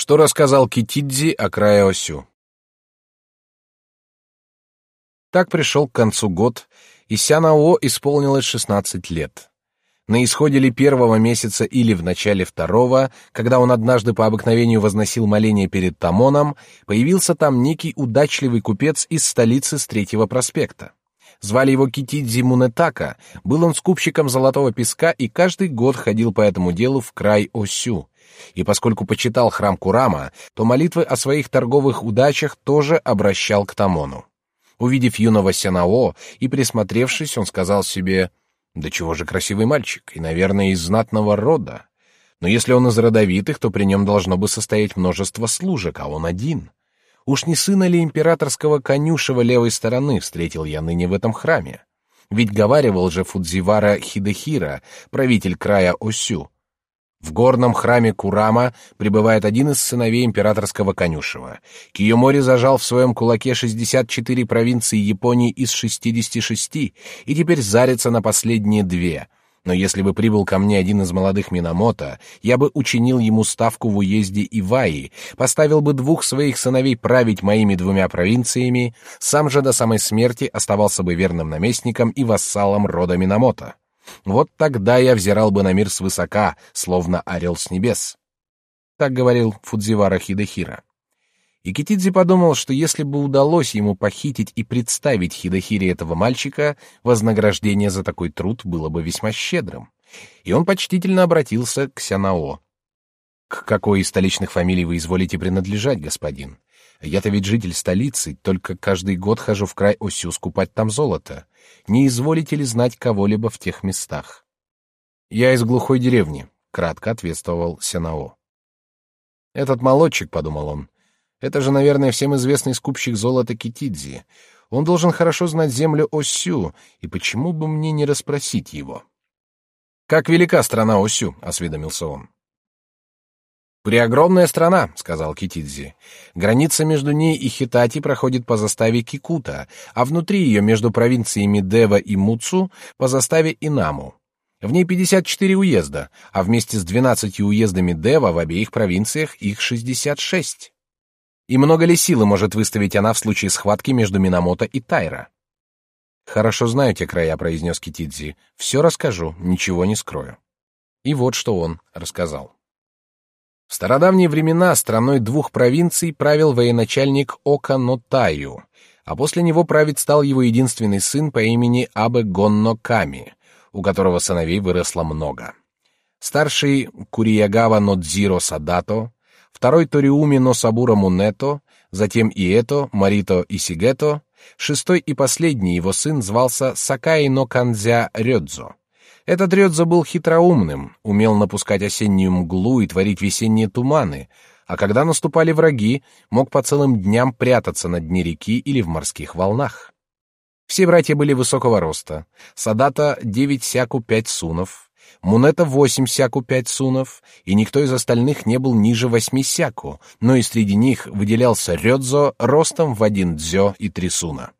Что рассказал Китидзи о Краеосю? Так пришел к концу год, и Сянао исполнилось 16 лет. На исходе ли первого месяца или в начале второго, когда он однажды по обыкновению возносил моление перед Тамоном, появился там некий удачливый купец из столицы с Третьего проспекта. Звали его Китидзи Мунетака, был он скупщиком золотого песка и каждый год ходил по этому делу в край Осю, и поскольку почитал храм Курама, то молитвы о своих торговых удачах тоже обращал к Тамону. Увидев юного Сянао и присмотревшись, он сказал себе, «Да чего же красивый мальчик, и, наверное, из знатного рода. Но если он из родовитых, то при нем должно бы состоять множество служек, а он один. Уж не сына ли императорского конюшева левой стороны встретил я ныне в этом храме? Ведь говаривал же Фудзивара Хидехира, правитель края Осю, в горном храме Курама пребывает один из сыновей императорского конюшева. Киёмори зажал в своем кулаке 64 провинции Японии из 66 и теперь зарится на последние две. Но если бы прибыл ко мне один из молодых Минамото, я бы учинил ему ставку в уезде Иваи, поставил бы двух своих сыновей править моими двумя провинциями, сам же до самой смерти оставался бы верным наместником и вассалом рода Минамото. Вот тогда я взирал бы на мир свысока, словно орел с небес. Так говорил Фудзивара Хидехира. И Китидзи подумал, что если бы удалось ему похитить и представить Хидехире этого мальчика, вознаграждение за такой труд было бы весьма щедрым. И он почтительно обратился к Сянао. «К какой из столичных фамилий вы изволите принадлежать, господин? Я-то ведь житель столицы, только каждый год хожу в край Осю скупать там золото. Не изволите ли знать кого-либо в тех местах? Я из глухой деревни, кратко ответствовал Сенао. Этот молодчик, подумал он, это же, наверное, всем известный скупщик золота Китидзи. Он должен хорошо знать землю Осю, и почему бы мне не расспросить его? Как велика страна Осю, осведомился он. «Преогромная страна», — сказал Китидзи. «Граница между ней и Хитати проходит по заставе Кикута, а внутри ее между провинциями Дева и Муцу по заставе Инаму. В ней 54 уезда, а вместе с 12 уездами Дева в обеих провинциях их 66. И много ли силы может выставить она в случае схватки между Минамото и Тайра?» «Хорошо знаю те края», — произнес Китидзи. «Все расскажу, ничего не скрою». И вот что он рассказал. В стародавние времена страной двух провинций правил военачальник Ока Нотаю, а после него править стал его единственный сын по имени Абе Гонно Ками, у которого сыновей выросло много. Старший Куриягава Нодзиро Садато, второй Ториуми Носабура Мунето, затем Ието, Марито и Сигето, шестой и последний его сын звался Сакаи но Канзя Рёдзо. Этот Рёдзо был хитроумным, умел напускать осеннюю мглу и творить весенние туманы, а когда наступали враги, мог по целым дням прятаться на дне реки или в морских волнах. Все братья были высокого роста. Садата — девять сяку пять сунов, Мунета — восемь сяку пять сунов, и никто из остальных не был ниже восьми сяку, но и среди них выделялся Рёдзо ростом в один дзё и три суна.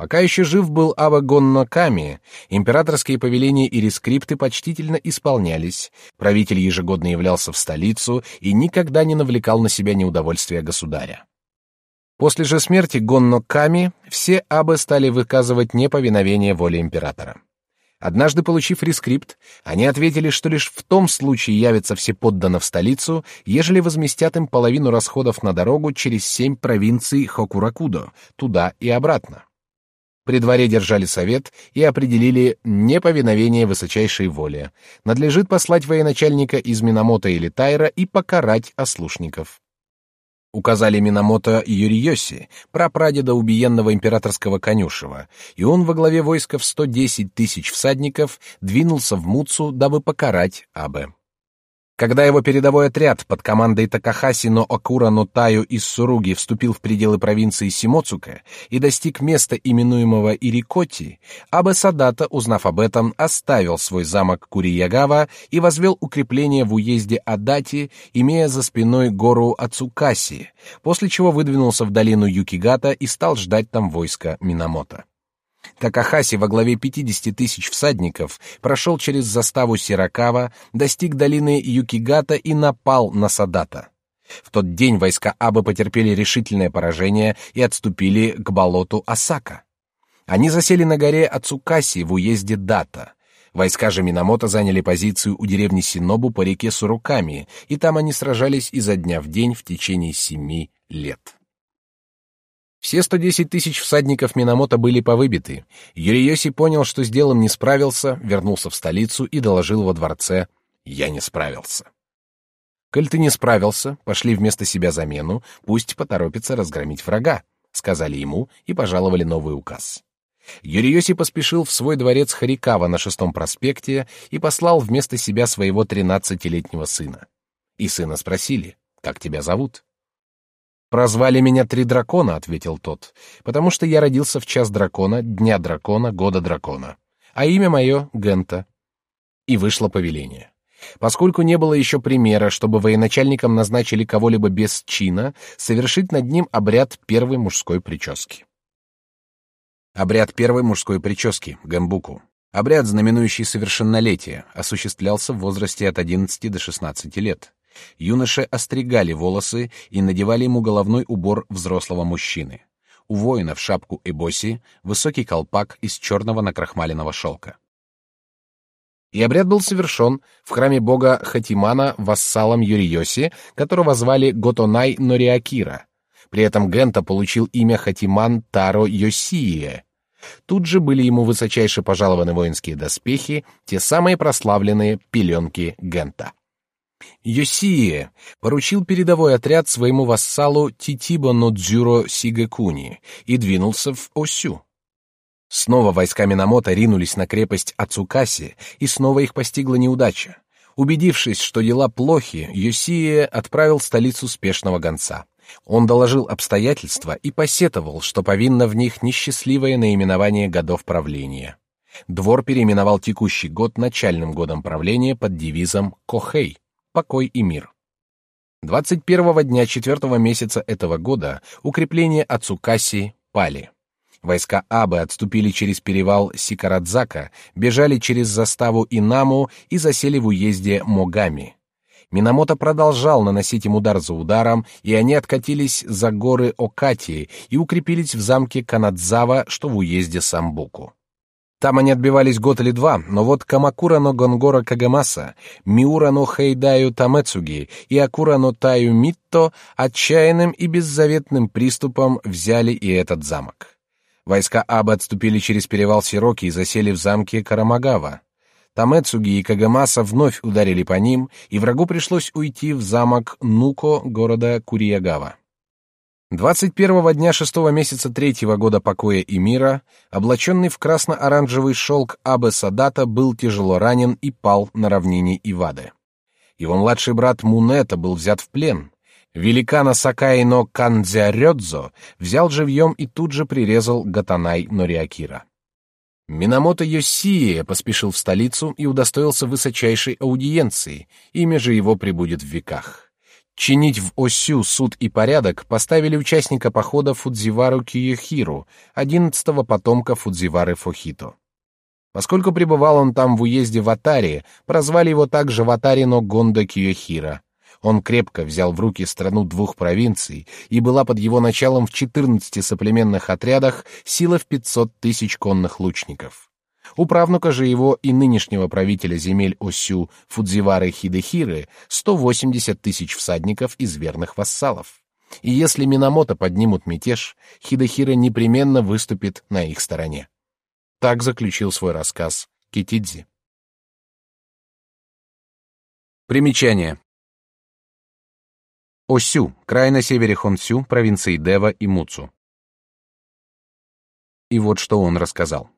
Пока еще жив был Аба Гонно Ками, императорские повеления и рескрипты почтительно исполнялись, правитель ежегодно являлся в столицу и никогда не навлекал на себя неудовольствия государя. После же смерти Гонно Ками все абы стали выказывать неповиновение воле императора. Однажды, получив рескрипт, они ответили, что лишь в том случае явятся все подданы в столицу, ежели возместят им половину расходов на дорогу через семь провинций Хокуракудо, туда и обратно. При дворе держали совет и определили неповиновение высочайшей воле. Надлежит послать военачальника из Минамото или Тайра и покарать ослушников. Указали Минамото Юриоси, прапрадеда убиенного императорского конюшева, и он во главе войска в 110 тысяч всадников двинулся в Муцу, дабы покарать Абе. Когда его передовой отряд под командой Такахаси но Акура но Таю из Суруги вступил в пределы провинции Симоцука и достиг места, именуемого Ирикоти, Абе Садата, узнав об этом, оставил свой замок Куриягава и возвел укрепление в уезде Адати, имея за спиной гору Ацукаси, после чего выдвинулся в долину Юкигата и стал ждать там войска Минамото. Такахаси во главе 50 тысяч всадников прошел через заставу Сиракава, достиг долины Юкигата и напал на Садата. В тот день войска Абы потерпели решительное поражение и отступили к болоту Осака. Они засели на горе Ацукаси в уезде Дата. Войска же Минамото заняли позицию у деревни Синобу по реке Суруками, и там они сражались изо дня в день в течение семи лет. Все 110 тысяч всадников Минамото были повыбиты. Юриоси понял, что с делом не справился, вернулся в столицу и доложил во дворце «Я не справился». «Коль ты не справился, пошли вместо себя замену, пусть поторопится разгромить врага», — сказали ему и пожаловали новый указ. Юриоси поспешил в свой дворец Харикава на шестом проспекте и послал вместо себя своего тринадцатилетнего сына. И сына спросили, «Как тебя зовут?» «Прозвали меня Три Дракона», — ответил тот, «потому что я родился в час дракона, дня дракона, года дракона. А имя мое — Гента». И вышло повеление. Поскольку не было еще примера, чтобы военачальникам назначили кого-либо без чина, совершить над ним обряд первой мужской прически. Обряд первой мужской прически, гэмбуку. Обряд, знаменующий совершеннолетие, осуществлялся в возрасте от 11 до 16 лет. Юноши остригали волосы и надевали ему головной убор взрослого мужчины. У воинов шапку эбоси, высокий колпак из черного накрахмаленного шелка. И обряд был совершен в храме бога Хатимана вассалом Юриоси, которого звали Готонай Нориакира. При этом Гента получил имя Хатиман Таро Йосие. Тут же были ему высочайше пожалованы воинские доспехи, те самые прославленные пеленки Гента. Йосие поручил передовой отряд своему вассалу Титибо Нодзюро Сигекуни и двинулся в Осю. Снова войска Минамото ринулись на крепость Ацукаси, и снова их постигла неудача. Убедившись, что дела плохи, Йосие отправил в столицу спешного гонца. Он доложил обстоятельства и посетовал, что повинно в них несчастливое наименование годов правления. Двор переименовал текущий год начальным годом правления под девизом «Кохей» — «Покой и мир». 21 дня четвертого месяца этого года укрепления Ацукаси пали. Войска Абы отступили через перевал Сикарадзака, бежали через заставу Инаму и засели в уезде Могами. Минамото продолжал наносить им удар за ударом, и они откатились за горы Окати и укрепились в замке Канадзава, что в уезде Самбуку. Там они отбивались год или два, но вот Камакура но Гонгора Кагамаса, Миура но Хейдаю Тамецуги и Акура но Таю Митто отчаянным и беззаветным приступом взяли и этот замок. Войска Абы отступили через перевал Сироки и засели в замке Карамагава. Тамэцуги и Кагамаса вновь ударили по ним, и врагу пришлось уйти в замок Нуко города Куриягава. 21-го дня шестого месяца третьего года покоя и мира, облаченный в красно-оранжевый шелк Абе Садата был тяжело ранен и пал на равнине Ивады. Его младший брат Мунета был взят в плен. Великана Сакаино Кандзярёдзо взял живьем и тут же прирезал Гатанай Нориакира. Минамото Йосие поспешил в столицу и удостоился высочайшей аудиенции, имя же его пребудет в веках. Чинить в Осю суд и порядок поставили участника похода Фудзивару Киёхиру, одиннадцатого потомка Фудзивары Фохито. Поскольку пребывал он там в уезде Ватари, прозвали его также Ватари но Гондо Киёхира. Он крепко взял в руки страну двух провинций, и была под его началом в 14 соплеменных отрядах сила в 500 тысяч конных лучников. У правнука же его и нынешнего правителя земель Осю Фудзивары Хидехиры 180 тысяч всадников из верных вассалов. И если Минамото поднимут мятеж, Хидехира непременно выступит на их стороне. Так заключил свой рассказ Китидзи. Примечание. Осю, край на севере Хонсю, провинции Дева и Муцу. И вот что он рассказал.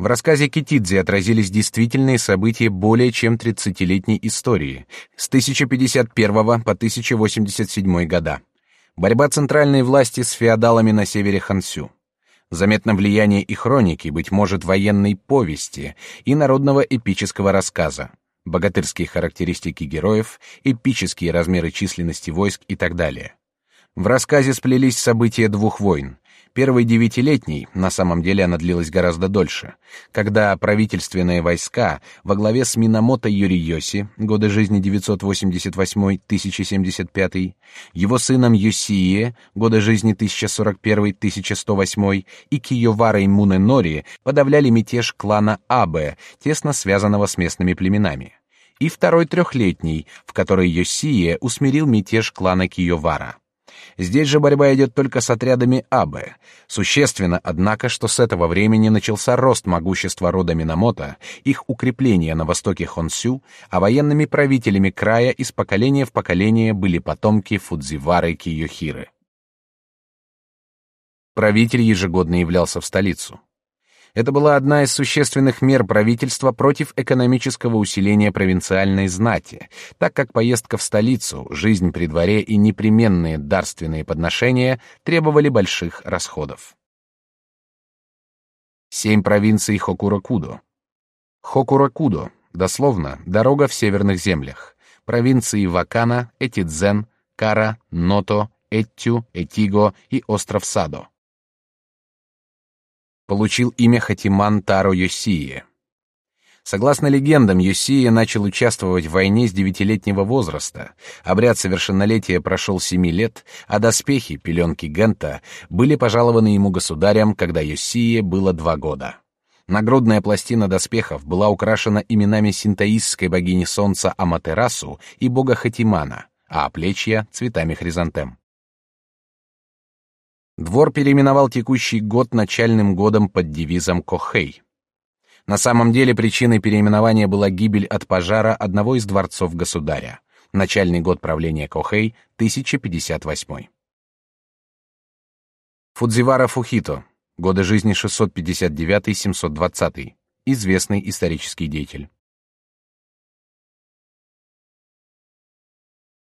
В рассказе Китидзе отразились действительные события более чем 30-летней истории, с 1051 по 1087 года. Борьба центральной власти с феодалами на севере Хансю. Заметно влияние и хроники, быть может, военной повести и народного эпического рассказа богатырские характеристики героев, эпические размеры численности войск и так далее. В рассказе сплелись события двух войн Первый девятилетний, на самом деле она длилась гораздо дольше, когда правительственные войска во главе с Минамото Юриоси, годы жизни 988-1075, его сыном Юсие, годы жизни 1041-1108, и Киёварой Муненори подавляли мятеж клана Абе, тесно связанного с местными племенами, и второй трехлетний, в который Йосие усмирил мятеж клана Киёвара. Здесь же борьба идет только с отрядами Абе. Существенно, однако, что с этого времени начался рост могущества рода Минамото, их укрепление на востоке Хонсю, а военными правителями края из поколения в поколение были потомки Фудзивары Киёхиры. Правитель ежегодно являлся в столицу. Это была одна из существенных мер правительства против экономического усиления провинциальной знати, так как поездка в столицу, жизнь при дворе и непременные дарственные подношения требовали больших расходов. Семь провинций Хокуракудо. Хокуракудо, дословно, дорога в северных землях. Провинции Вакана, Этидзен, Кара, Ното, Эттю, Этиго и остров Садо получил имя Хатиман Таро Йосии. Согласно легендам, Йосия начал участвовать в войне с девятилетнего возраста. Обряд совершеннолетия прошел семи лет, а доспехи, пеленки Гента, были пожалованы ему государям, когда Йосие было два года. Нагрудная пластина доспехов была украшена именами синтоистской богини солнца Аматерасу и бога Хатимана, а плечья — цветами хризантем. Двор переименовал текущий год начальным годом под девизом Кохей. На самом деле причиной переименования была гибель от пожара одного из дворцов государя. Начальный год правления Кохей 1058. Фудзивара Фухито. Годы жизни 659-720. Известный исторический деятель.